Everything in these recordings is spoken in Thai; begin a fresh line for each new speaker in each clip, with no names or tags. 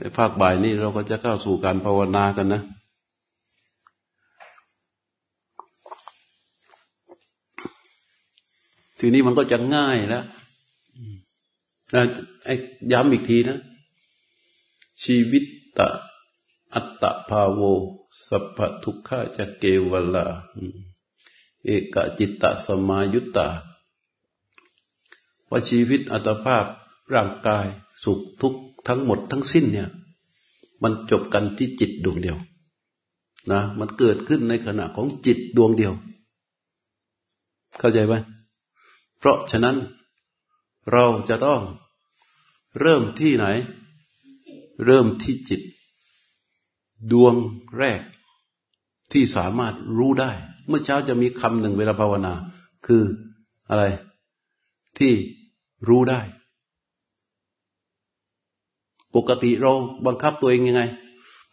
ในภาคบ่ายนี้เราก็จะเข้าสู่การภาวนากันนะ ทีนี้มันก็จะง่ายแล้วนะไอ้ย้ำอีกทีนะ ชีวิตตะอัตตภาโว สัพพทุกขาจะเกวลา เอกจิตตสมายุตตาว่าชีวิตอัตภาพร่างกายสุขทุกข์ ทั้งหมดทั้งสิ้นเนี่ย มันจบกันที่จิตดวงเดียวนะมันเกิดขึ้นในขณะของจิตดวงเดียว เข้าใจไหมเพราะฉะนั้นเราจะต้องเริ่มที่ไหน เริ่มที่จิต ดวงแรกที่สามารถรู้ได้ เมื่อเช้าจะมีคำหนึ่งเวลาภาวนา คืออะไร ที่รู้ได้ ปกติเราบังคับตัวเองยังไง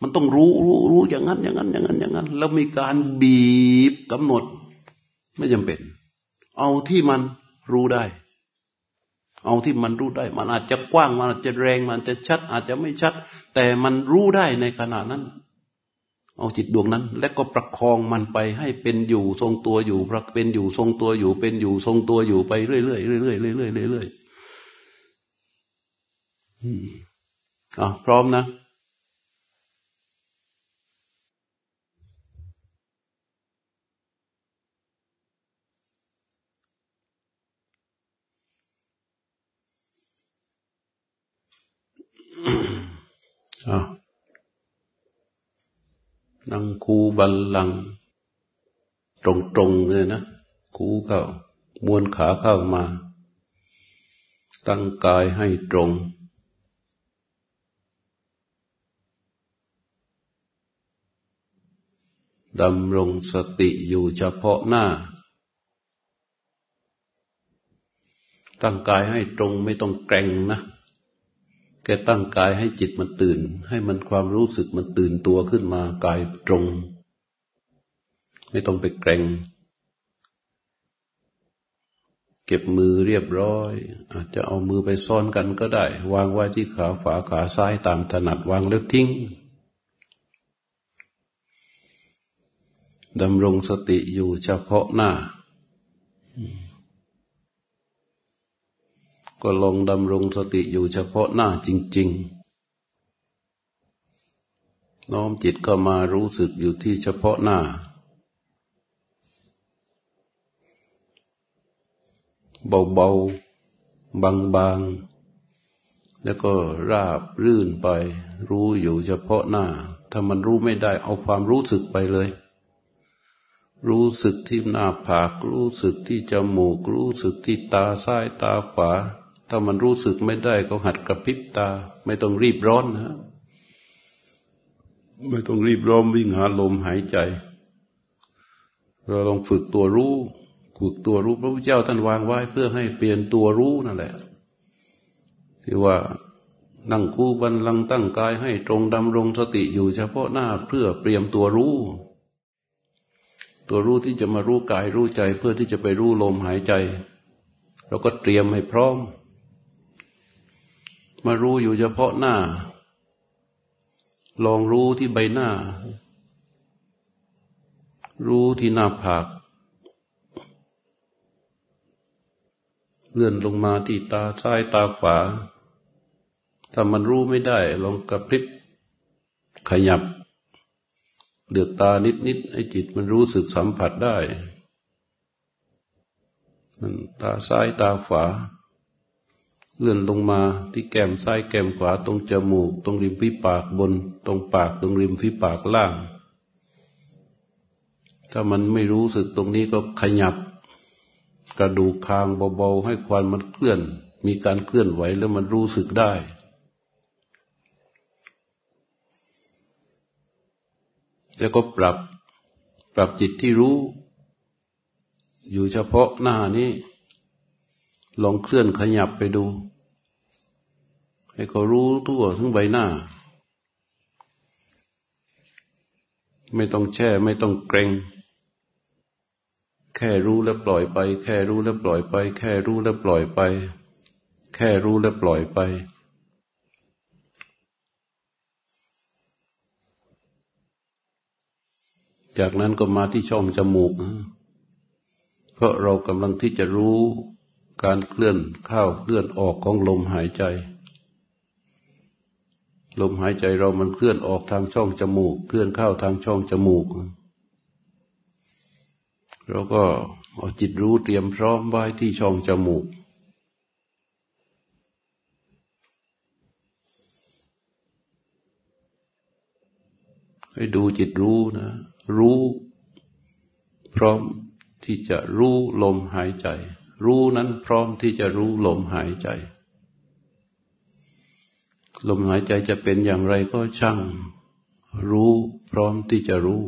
มันต้องรู้รู้รู้อย่างนั้น อย่างนั้น อย่างนั้น อย่างนั้น แล้วมีการบีบกำหนด ไม่จำเป็น เอาที่มันรู้ได้ เอาที่มันรู้ได้ มันอาจจะกว้าง มันอาจจะแรง มันจะชัด อาจจะไม่ชัด แต่มันรู้ได้ในขณะนั้น เอาจิตดวงนั้น และก็ประคองมันไปให้เป็นอยู่ทรงตัวอยู่เป็นอยู่ทรงตัวอยู่ เป็นอยู่ทรงตัวอยู่ไปเรื่อยๆเรื่อยๆเรื่อยๆเรื่อยๆ อะพร้อมนะ นั่งคูบัลลัง ตรงๆเลยนะ คูเข้ามวนขาเข้ามา ตั้งกายให้ตรง ดำรงสติอยู่เฉพาะหน้า ตั้งกายให้ตรงไม่ต้องแกร่งนะแกตั้งกายให้จิตมันตื่น ให้มันความรู้สึกมันตื่นตัวขึ้นมากายตรง ไม่ต้องไปแกรงเก็บมือเรียบร้อย อาจจะเอามือไปซ้อนกันก็ได้ วางไว้ที่ขาฝาขาซ้ายตามถนัดวางแล้วทิ้ง ดำรงสติอยู่เฉพาะหน้า ก็ลองดำรงสติอยู่เฉพาะหน้าจริง ๆ น้อมจิตก็มารู้สึกอยู่ที่เฉพาะหน้า เบาๆ บางๆ แล้วก็ราบรื่นไป รู้อยู่เฉพาะหน้า ถ้ามันรู้ไม่ได้เอาความรู้สึกไปเลย รู้สึกที่หน้าผากรู้สึกที่จมูก รู้สึกที่ตาซ้ายตาขวา ถ้ามันรู้สึกไม่ได้ก็หัดกระพริบตา ไม่ต้องรีบร้อนนะไม่ต้องรีบร้อนวิ่งหาลมหายใจ เราลองฝึกตัวรู้ฝึกตัวรู้พระพุทธเจ้าท่านวางไว้ เพื่อให้เปลี่ยนตัวรู้นั่นแหละที่ว่านั่งคู่บันลังตั้งกายให้ตรงดำรงสติอยู่เฉพาะหน้าเพื่อเปลี่ยมตัวรู้ ตัวรู้ที่จะมารู้กายรู้ใจ เพื่อที่จะไปรู้ลมหายใจ เราก็เตรียมให้พร้อม มารู้อยู่เฉพาะหน้า ลองรู้ที่ใบหน้า รู้ที่หน้าผาก เลื่อนลงมาที่ตาซ้ายตาขวา ถ้ามันรู้ไม่ได้ ลองกระพริบขยับ เดือกตานิดนิดให้จิตมันรู้สึกสัมผัสได้มันตาซ้ายตาขวา เลื่อนลงมาที่แก้มซ้ายแก้มขวาตรงจมูก ตรงริมฝีปากบน ตรงปากตรงริมฝีปากล่าง ถ้ามันไม่รู้สึกตรงนี้ก็ขยับ กระดูกคางเบาๆให้ควันมันเคลื่อน มีการเคลื่อนไหวแล้วมันรู้สึกได้ แล้วก็ปรับปรับจิตที่รู้ อยู่เฉพาะหน้านี้ ลองเคลื่อนขยับไปดู ให้เขารู้ทั่วทั้งใบหน้า ไม่ต้องแช่ไม่ต้องเกรงแค่รู้แล้วปล่อยไป แค่รู้แล้วปล่อยไป แค่รู้แล้วปล่อยไป แค่รู้แล้วปล่อยไป จากนั้นก็มาที่ช่องจมูก เพราะเรากำลังที่จะรู้การเคลื่อนเข้าเคลื่อนออกของลมหายใจ ลมหายใจเรามันเคลื่อนออกทางช่องจมูก เคลื่อนเข้าทางช่องจมูก เราก็เอาจิตรู้เตรียมพร้อมไว้ที่ช่องจมูกให้ดูจิตรู้นะ รู้ พร้อมที่จะรู้ลมหายใจ รู้นั้นพร้อมที่จะรู้ลมหายใจ ลมหายใจจะเป็นอย่างไรก็ช่าง รู้พร้อมที่จะรู้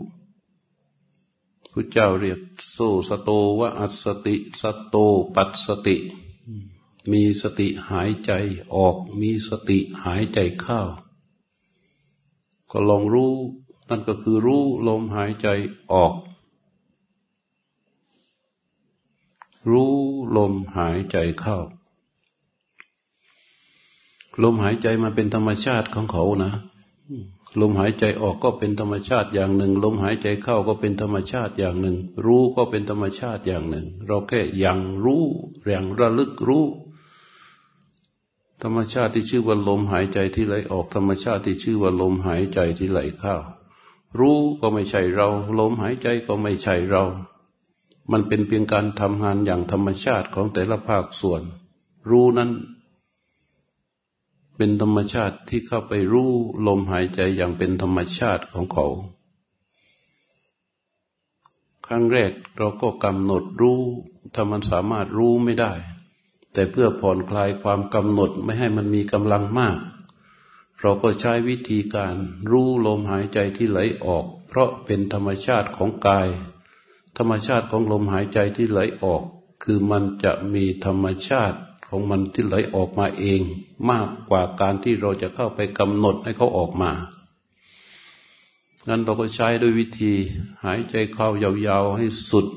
พระเจ้าเรียกโซสโตวะอัสติสโตปัสสติ มีสติหายใจออก มีสติหายใจเข้า ก็ลองรู้ นั่นก็คือรู้ลมหายใจออก รู้ลมหายใจเข้า ลมหายใจมาเป็นธรรมชาติของเขานะ ลมหายใจออกก็เป็นธรรมชาติอย่างหนึ่ง ลมหายใจเข้าก็เป็นธรรมชาติอย่างหนึ่ง รู้ก็เป็นธรรมชาติอย่างหนึ่ง เราแค่ยังรู้แรงระลึกรู้ธรรมชาติที่ชื่อว่าลมหายใจที่ไหลออกธรรมชาติที่ชื่อว่าลมหายใจที่ไหลเข้า รู้ก็ไม่ใช่เรา ลมหายใจก็ไม่ใช่เรา มันเป็นเพียงการทำงานอย่างธรรมชาติของแต่ละภาคส่วน รู้นั้นเป็นธรรมชาติที่เข้าไปรู้ลมหายใจอย่างเป็นธรรมชาติของเขาครั้งแรกเราก็กำหนดรู้ถ้ามันสามารถรู้ไม่ได้ แต่เพื่อผ่อนคลายความกำหนดไม่ให้มันมีกำลังมาก เราก็ใช้วิธีการรู้ลมหายใจที่ไหลออก เพราะเป็นธรรมชาติของกาย ธรรมชาติของลมหายใจที่ไหลออก คือมันจะมีธรรมชาติของมันที่ไหลออกมาเอง มากกว่าการที่เราจะเข้าไปกำหนดให้เขาออกมางั้นเราก็ใช้ด้วยวิธี หายใจเข้ายาวๆให้สุด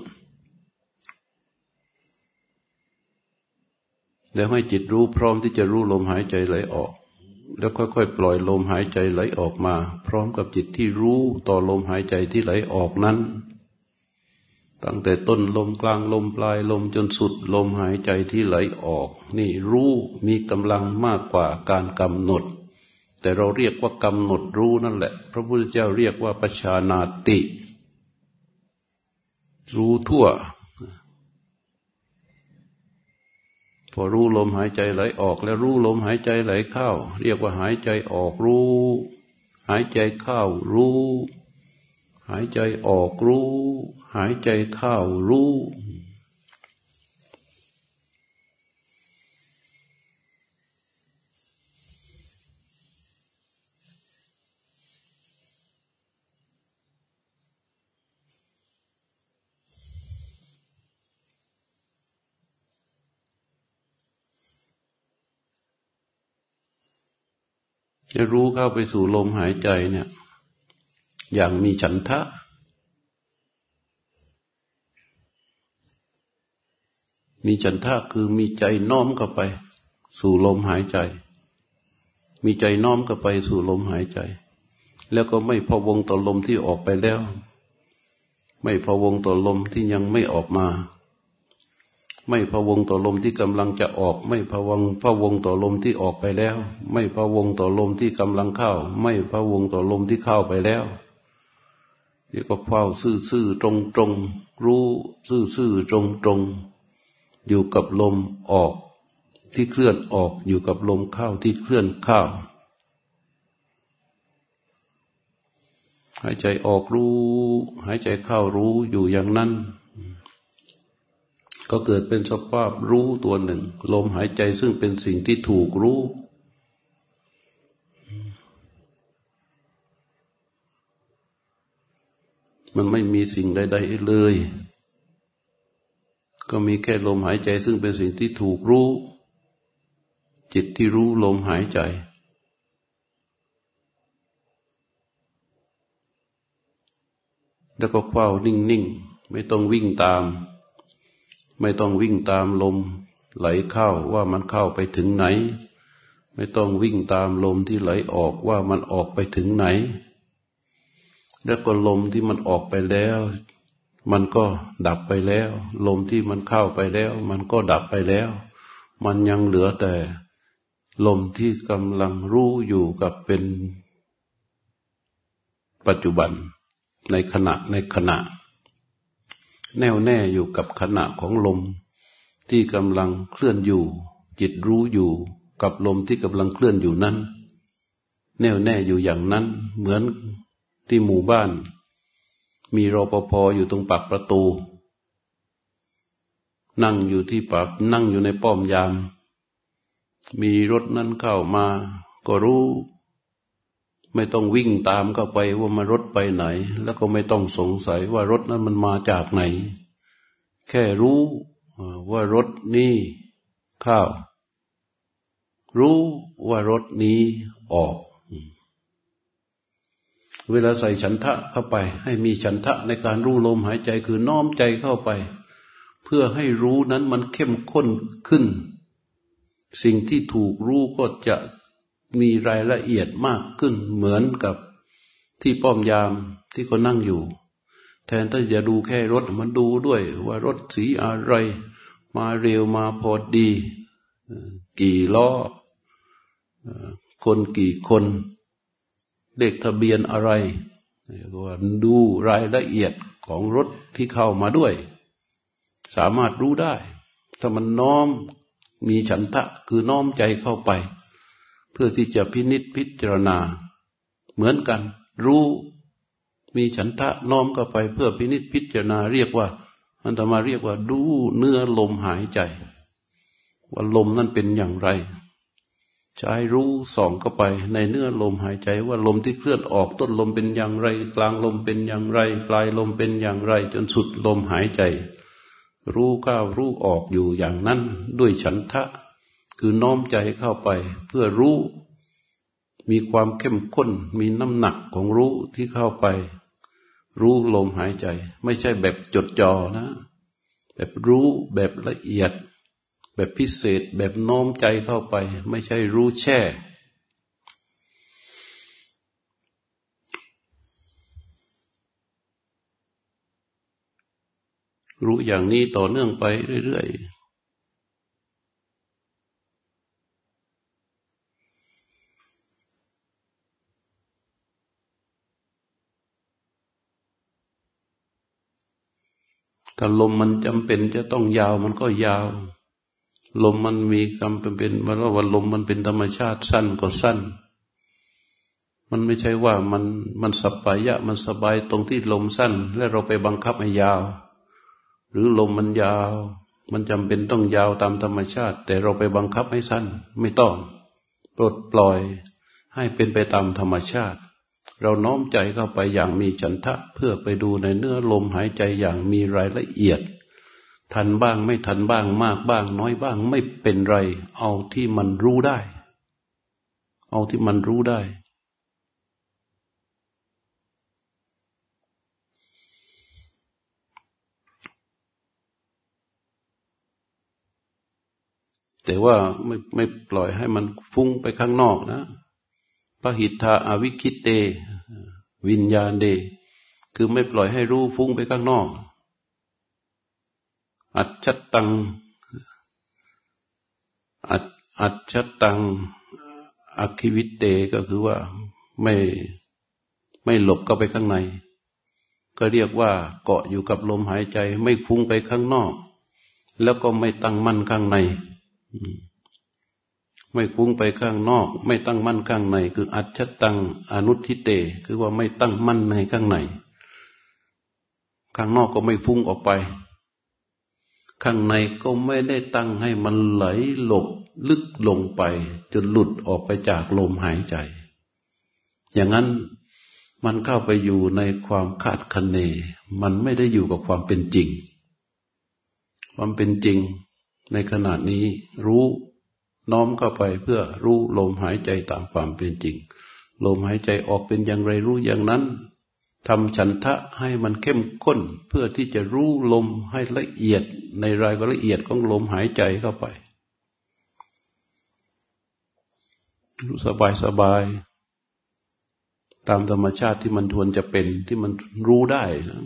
แล้วให้จิตรู้พร้อมที่จะรู้ลมหายใจไหลออก แล้วค่อยๆ ปล่อยลมหายใจไหลออกมา พร้อมกับจิตที่รู้ต่อลมหายใจที่ไหลออกนั้น ตั้งแต่ต้นลมกลางลมปลายลมจนสุดลมหายใจที่ไหลออก นี่รู้มีกำลังมากกว่าการกำหนด แต่เราเรียกว่ากำหนดรู้นั่นแหละ พระพุทธเจ้าเรียกว่าปัชานาติ รู้ทั่ว พอรู้ลมหายใจไหลออก แล้วรู้ลมหายใจไหลเข้า เรียกว่าหายใจออกรู้ หายใจเข้ารู้ หายใจออกรู้ หายใจเข้ารู้ จะรู้เข้าไปสู่ลมหายใจเนี่ย อย่างมีฉันทะ มีฉันทะคือมีใจน้อมเข้าไป สู่ลมหายใจ มีใจน้อมเข้าไปสู่ลมหายใจ แล้วก็ไม่พะวงต่อลมที่ออกไปแล้ว ไม่พะวงต่อลมที่ยังไม่ออกมา ไม่พะวงต่อลมที่กำลังจะออก ไม่พะวงพะวงต่อลมที่ออกไปแล้ว ไม่พะวงต่อลมที่กำลังเข้า ไม่พะวงต่อลมที่เข้าไปแล้วนี่ก็เฝ้าซื่อซื่อตรงตรงรู้ซื่อซื่อตรงตรงอยู่กับลมออกที่เคลื่อนออกอยู่กับลมเข้าที่เคลื่อนเข้าหายใจออกรู้ หายใจเข้ารู้อยู่อย่างนั้น ก็เกิดเป็นสภาพรู้ตัวหนึ่ง ลมหายใจซึ่งเป็นสิ่งที่ถูกรู้ มันไม่มีสิ่งใดๆเลย ก็มีแค่ลมหายใจซึ่งเป็นสิ่งที่ถูกรู้ จิตที่รู้ลมหายใจแล้วก็เฝ้านิ่งๆ ไม่ต้องวิ่งตาม ไม่ต้องวิ่งตามลม ไหลเข้าว่ามันเข้าไปถึงไหน ไม่ต้องวิ่งตามลมที่ไหลออกว่ามันออกไปถึงไหน แล้วก็ลมที่มันออกไปแล้ว มันก็ดับไปแล้ว ลมที่มันเข้าไปแล้ว มันก็ดับไปแล้ว มันยังเหลือแต่ ลมที่กำลังรู้อยู่กับเป็น ปัจจุบันในขณะในขณะ แน่วแน่อยู่กับขณะของลม ที่กำลังเคลื่อนอยู่ จิตรู้อยู่กับลมที่กำลังเคลื่อนอยู่นั้น แน่วแน่อยู่อย่างนั้น เหมือนที่หมู่บ้าน มีรปภอยู่ตรงปากประตู นั่งอยู่ที่ปากนั่งอยู่ในป้อมยาม มีรถนั้นเข้ามา ก็รู้ ไม่ต้องวิ่งตามเข้าไปว่ามารถไปไหน แล้วก็ไม่ต้องสงสัยว่ารถนั้นมันมาจากไหน แค่รู้ว่ารถนี้เข้ารู้ว่ารถนี้ออก เวลาใส่ฉันทะเข้าไป ให้มีฉันทะในการรู้ลมหายใจคือน้อมใจเข้าไป เพื่อให้รู้นั้นมันเข้มข้นขึ้น สิ่งที่ถูกรู้ก็จะ มีรายละเอียดมากขึ้นเหมือนกับที่ป้อมยามที่เขานั่งอยู่ แทนถ้าจะดูแค่รถมันดูด้วยว่ารถสีอะไร มาเร็วมาพอดี กี่ล้อคนกี่คนเลขทะเบียนอะไรว่าดูรายละเอียดของรถที่เข้ามาด้วย สามารถรู้ได้ ถ้ามันน้อมมีฉันทะคือน้อมใจเข้าไป เพื่อที่จะพินิษพิจารณา เหมือนกัน รู้มีฉันทะน้อมเข้าไปเพื่อพินิษพิจารณาเรียกว่าอันตมาเรียกว่า ดูเนื้อลมหายใจ ว่าลมนั้นเป็นอย่างไร ใช้รู้ส่องเข้าไป ในเนื้อลมหายใจ ว่าลมที่เคลื่อนออกต้นลมเป็นอย่างไร กลางลมเป็นอย่างไร ปลายลมเป็นอย่างไร จนสุดลมหายใจ รู้ก้าวรู้ออกอยู่อย่างนั้นด้วยฉันทะ คือน้อมใจเข้าไปเพื่อรู้ มีความเข้มข้น มีน้ำหนักของรู้ที่เข้าไป รู้ลมหายใจ ไม่ใช่แบบจดจ่อนะ แบบรู้แบบละเอียด แบบพิเศษแบบน้อมใจเข้าไป ไม่ใช่รู้แช่รู้อย่างนี้ต่อเนื่องไปเรื่อยๆ ถ้าลมมันจำเป็นจะต้องยาวมันก็ยาว ลมมันมีคำเป็นเป็นว่าว่าลมมันเป็นธรรมชาติสั้นก็สั้น มันไม่ใช่ว่ามันมันสบายะมันสบายตรงที่ลมสั้น และเราไปบังคับให้ยาว หรือลมมันยาว มันจำเป็นต้องยาวตามธรรมชาติ แต่เราไปบังคับให้สั้น ไม่ต้องปลดปล่อยให้เป็นไปตามธรรมชาติ เราน้อมใจเข้าไปอย่างมีฉันทะ เพื่อไปดูในเนื้อลมหายใจอย่างมีรายละเอียด ทันบ้างไม่ทันบ้างมากบ้าง น้อยบ้างไม่เป็นไร เอาที่มันรู้ได้ เอาที่มันรู้ได้แต่ว่าไม่ไม่ปล่อยให้มันฟุ้งไปข้างนอกนะพระหิทธาอวิคิเต วิญญาณเด คือไม่ปล่อยให้รู้ฟุ้งไปข้างนอก อัจฉตังอัจอัจฉตังอคิวิตเตก็คือว่าไม่ไม่หลบเข้าไปข้างใน ก็เรียกว่าเกาะอยู่กับลมหายใจ ไม่ฟุ้งไปข้างนอก แล้วก็ไม่ตั้งมั่นข้างใน ไม่ฟุ้งไปข้างนอก ไม่ตั้งมั่นข้างใน คืออัจฉตังอนุทิเต คือว่าไม่ตั้งมั่นในข้างใน ข้างนอกก็ไม่ฟุ้งออกไป ข้างในก็ไม่ได้ตั้งให้มันไหลหลบลึกลงไปจนหลุดออกไปจากลมหายใจ อย่างนั้นมันเข้าไปอยู่ในความคาดคะเน มันไม่ได้อยู่กับความเป็นจริง ความเป็นจริงในขณะนี้รู้ น้อมเข้าไปเพื่อรู้ลมหายใจตามความเป็นจริง ลมหายใจออกเป็นอย่างไรรู้อย่างนั้นทำฉันทะให้มันเข้มข้นเพื่อที่จะรู้ลมให้ละเอียดในรายละเอียดของลมหายใจเข้าไป รู้สบายสบายตามธรรมชาติที่มันทวนจะเป็นที่มันรู้ได้นะ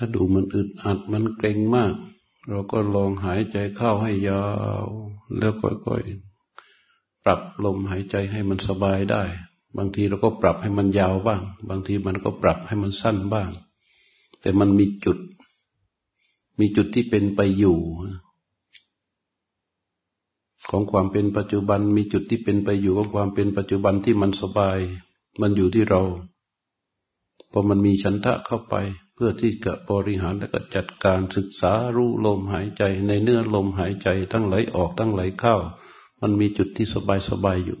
ถ้าดูมันอึดอัดมันเกร็งมาก เราก็ลองหายใจเข้าให้ยาว แล้วค่อยๆ ปรับลมหายใจให้มันสบายได้ บางทีเราก็ปรับให้มันยาวบ้าง บางทีมันก็ปรับให้มันสั้นบ้าง แต่มันมีจุด มีจุดที่เป็นไปอยู่ของความเป็นปัจจุบันมีจุดที่เป็นไปอยู่ของความเป็นปัจจุบันที่มันสบาย มันอยู่ที่เราพอมันมีชันทะเข้าไป พื่อที่จะบริหารและก็จัดการศึกษารู้ลมหายใจในเนื้อลมหายใจทั้งไหลออกทั้งไหลเข้า มันมีจุดที่สบายสบายอยู่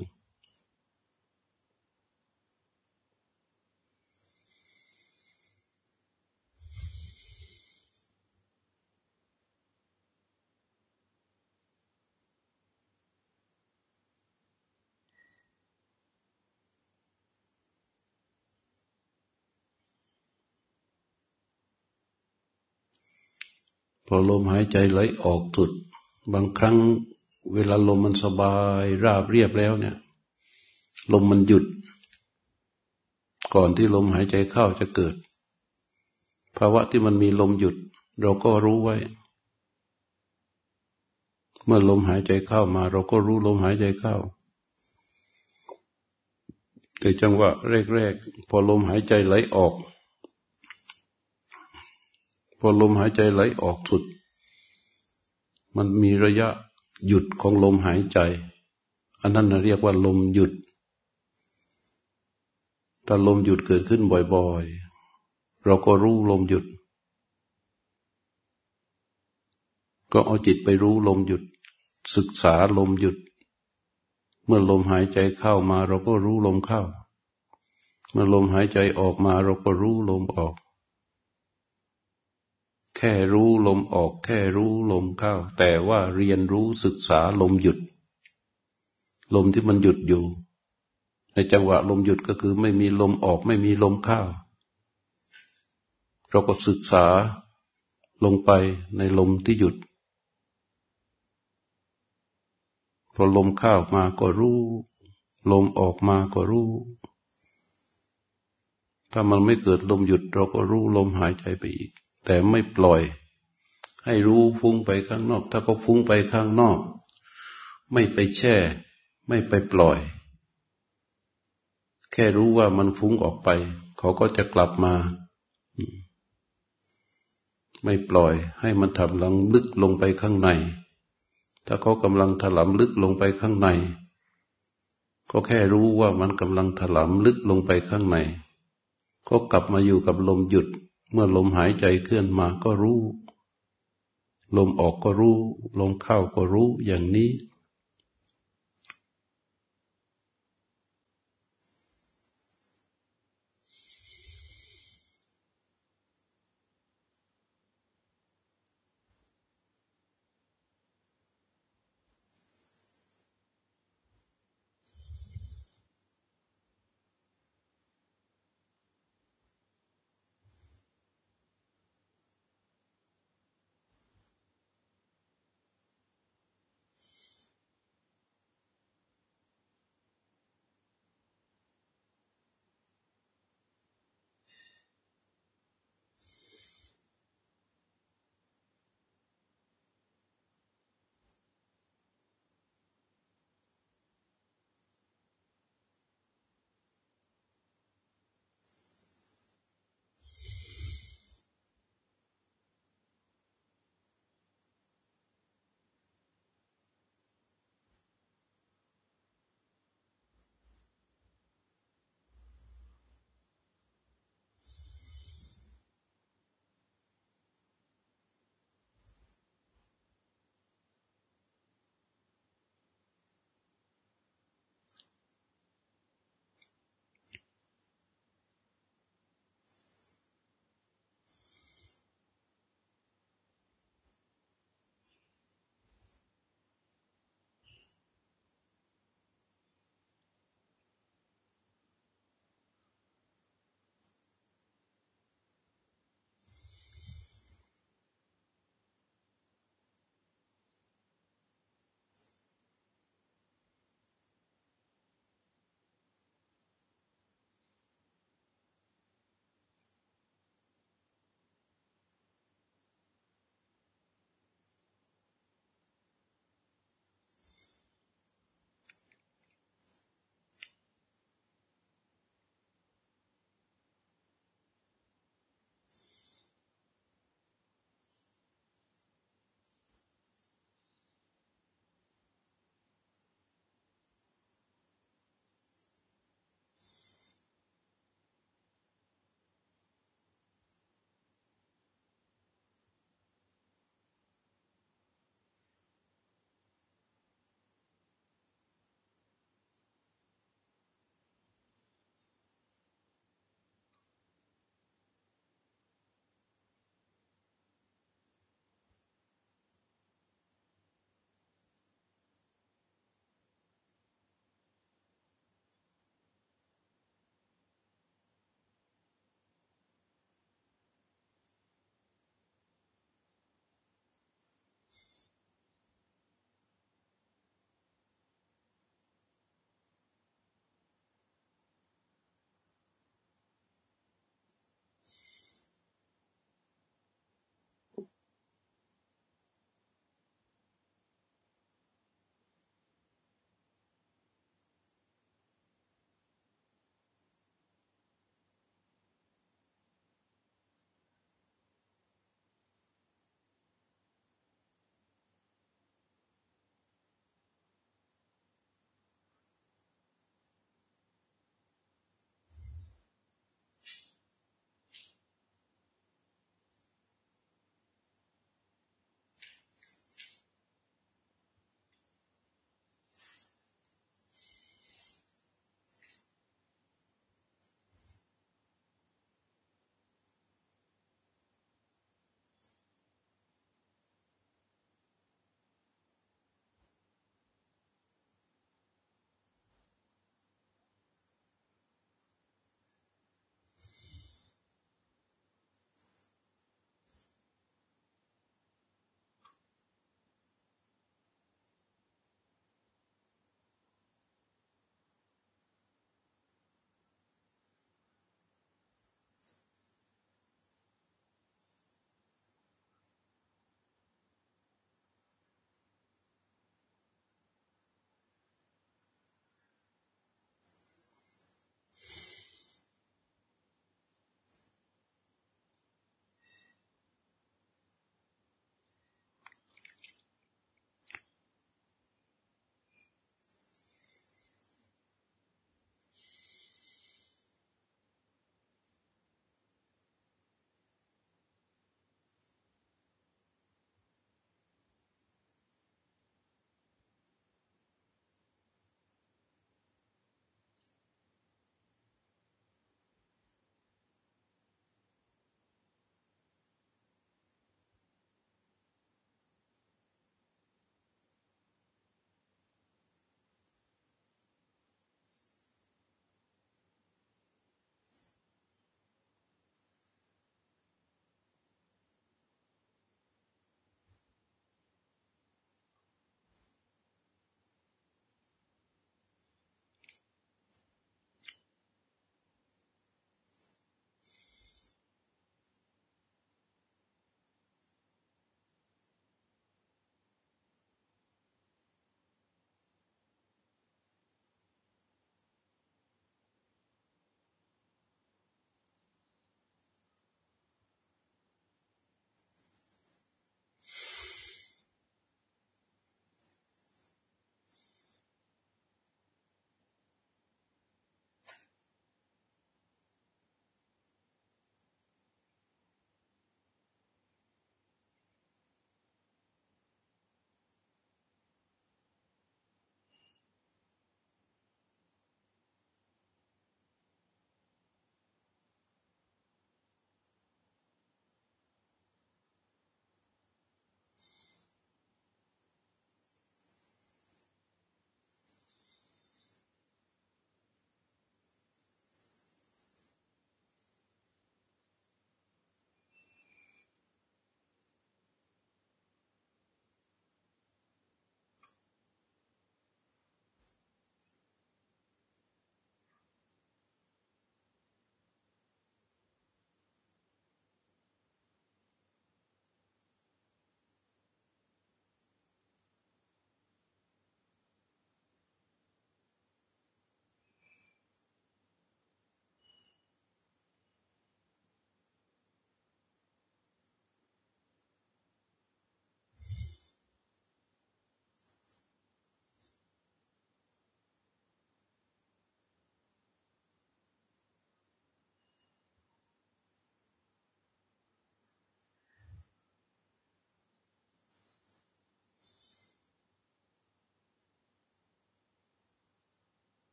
พอลมหายใจไหลออกสุด บางครั้งเวลาลมมันสบายราบเรียบแล้วเนี่ย ลมมันหยุด ก่อนที่ลมหายใจเข้าจะเกิด ภาวะที่มันมีลมหยุด เราก็รู้ไว้ เมื่อลมหายใจเข้ามา เราก็รู้ลมหายใจเข้า แต่จังหวะแรกๆพอลมหายใจไหลออก พอลมหายใจไหลออกสุด มันมีระยะหยุดของลมหายใจ อันนั้นเรียกว่าลมหยุด ถ้าลมหยุดเกิดขึ้นบ่อยๆ เราก็รู้ลมหยุด ก็เอาจิตไปรู้ลมหยุด ศึกษาลมหยุด เมื่อลมหายใจเข้ามาเราก็รู้ลมเข้า เมื่อลมหายใจออกมาเราก็รู้ลมออก แค่รู้ลมออก แค่รู้ลมเข้า แต่ว่าเรียนรู้ศึกษาลมหยุด ลมที่มันหยุดอยู่ ในจังหวะลมหยุดก็คือไม่มีลมออกไม่มีลมเข้าเราก็ศึกษาลงไปในลมที่หยุด พอลมเข้ามาก็รู้ ลมออกมาก็รู้ ถ้ามันไม่เกิดลมหยุด เราก็รู้ลมหายใจไปอีก แต่ไม่ปล่อย ให้รู้ฟุ้งไปข้างนอก ถ้าก็ฟุ้งไปข้างนอก ไม่ไปแช่ ไม่ไปปล่อย แค่รู้ว่ามันฟุ้งออกไป เขาก็จะกลับมา ไม่ปล่อย ให้มันทำลังลึกลงไปข้างใน ถ้าเขากำลังถลำลึกลงไปข้างใน ก็แค่รู้ว่ามันกำลังถลำลึกลงไปข้างใน ก็กลับมาอยู่กับลมหยุด เมื่อลมหายใจเคลื่อนมาก็รู้ ลมออกก็รู้ ลมเข้าก็รู้อย่างนี้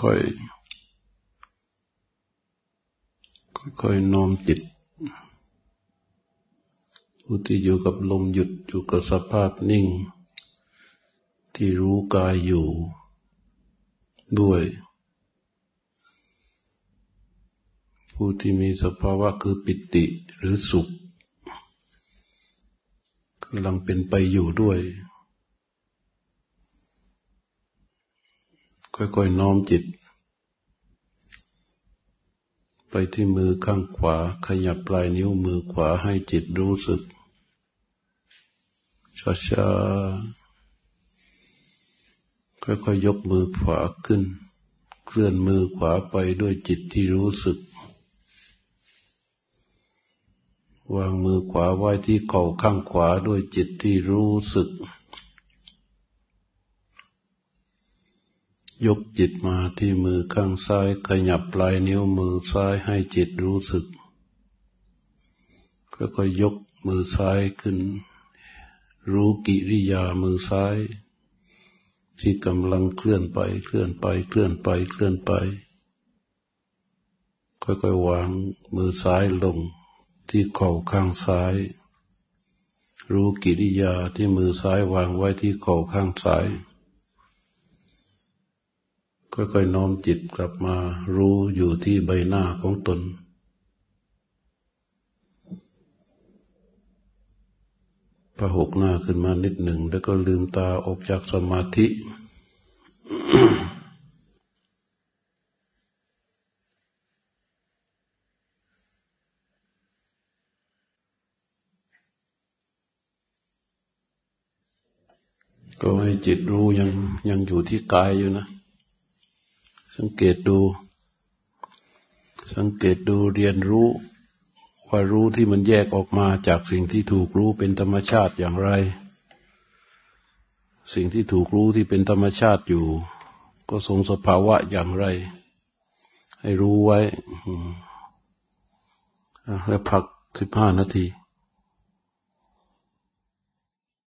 ค่อยๆ ค่อยๆ น้อมจิต ผู้ที่อยู่กับลมหยุดอยู่กับสภาพนิ่ง ที่รู้กายอยู่ด้วย ผู้ที่มีสภาวะคือปิติหรือสุขกำลังเป็นไปอยู่ด้วย ค่อยๆน้อมจิต ไปที่มือข้างขวา ขยับปลายนิ้วมือขวาให้จิตรู้สึกช้าๆค่อยๆยกมือขวาขึ้น เคลื่อนมือขวาไปด้วยจิตที่รู้สึก วางมือขวาไว้ที่เข่าข้างขวาด้วยจิตที่รู้สึก ยกจิตมาที่มือข้างซ้ายขยับปลายนิ้วมือซ้ายให้จิตรู้สึกค่อยๆยกมือซ้ายขึ้น รู้กิริยามือซ้าย ที่กำลังเคลื่อนไปเคลื่อนไปเคลื่อนไปเคลื่อนไป ค่อยๆวางมือซ้ายลงที่เข่าข้างซ้าย รู้กิริยาที่มือซ้ายวางไว้ที่เข่าข้างซ้าย ค่อยๆน้อมจิตกลับมารู้อยู่ที่ใบหน้าของตนพระหกหน้าขึ้นมานิดหนึ่ง แล้วก็ลืมตาออกจากสมาธิ ก็ให้จิตรู้ยังยังอยู่ที่กายอยู่นะ สังเกตดู สังเกตดูเรียนรู้ว่ารู้ที่มันแยกออกมาจากสิ่งที่ถูกรู้เป็นธรรมชาติอย่างไร สิ่งที่ถูกรู้ที่เป็นธรรมชาติอยู่ ก็ทรงสภาวะอย่างไร ให้รู้ไว้แล้วพักสิบห้านาที